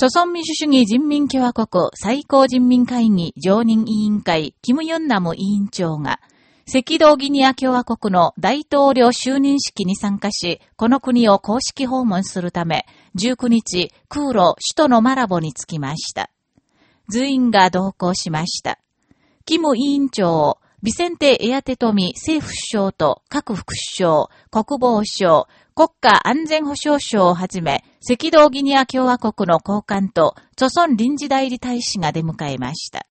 朝鮮民主主義人民共和国最高人民会議常任委員会、キム・ヨンナム委員長が、赤道ギニア共和国の大統領就任式に参加し、この国を公式訪問するため、19日、空路、首都のマラボに着きました。随員が同行しました。キム委員長、ビセンテ・エアテトミ政府首相と各副首相、国防省、国家安全保障省をはじめ、赤道ギニア共和国の高官と、著村臨時代理大使が出迎えました。